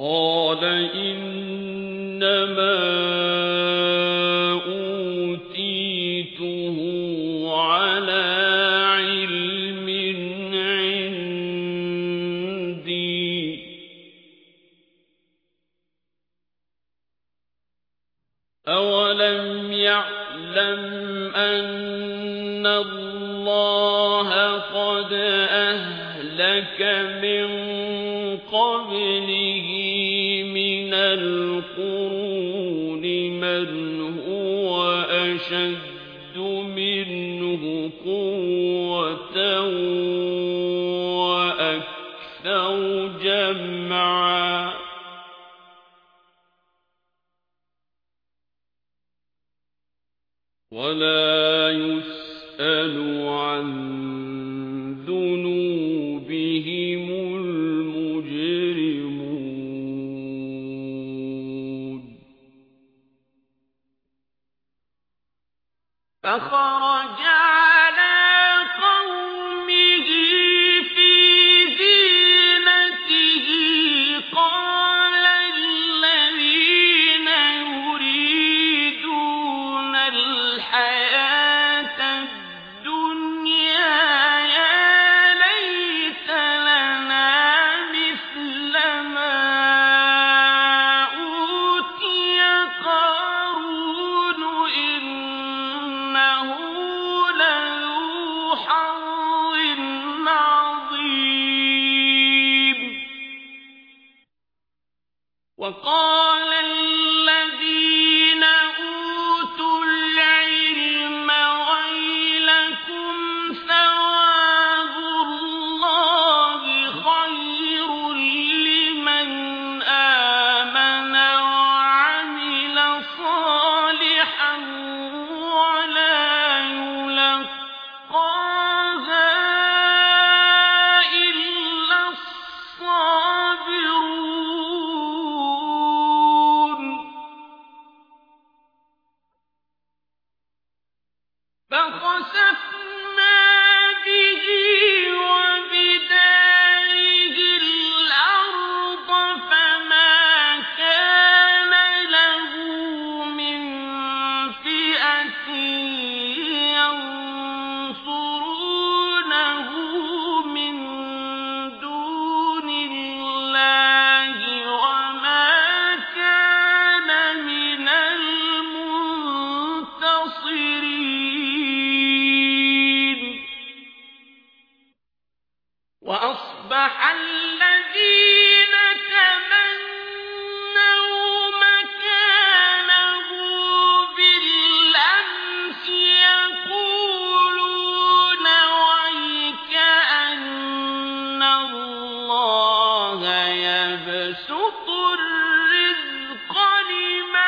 قال إنما أوتيته على علم عندي. أولم يعلم أن مِنَ الْقُرُونِ مَنْ هُوَ أَشَدُّ مِنْهُ قُوَّةً وَأَكْثَرُ جَمْعًا. وَلَا يُسْأَلُ عَنْ 然后 قال الذي فخسر يبسط الرزق لمن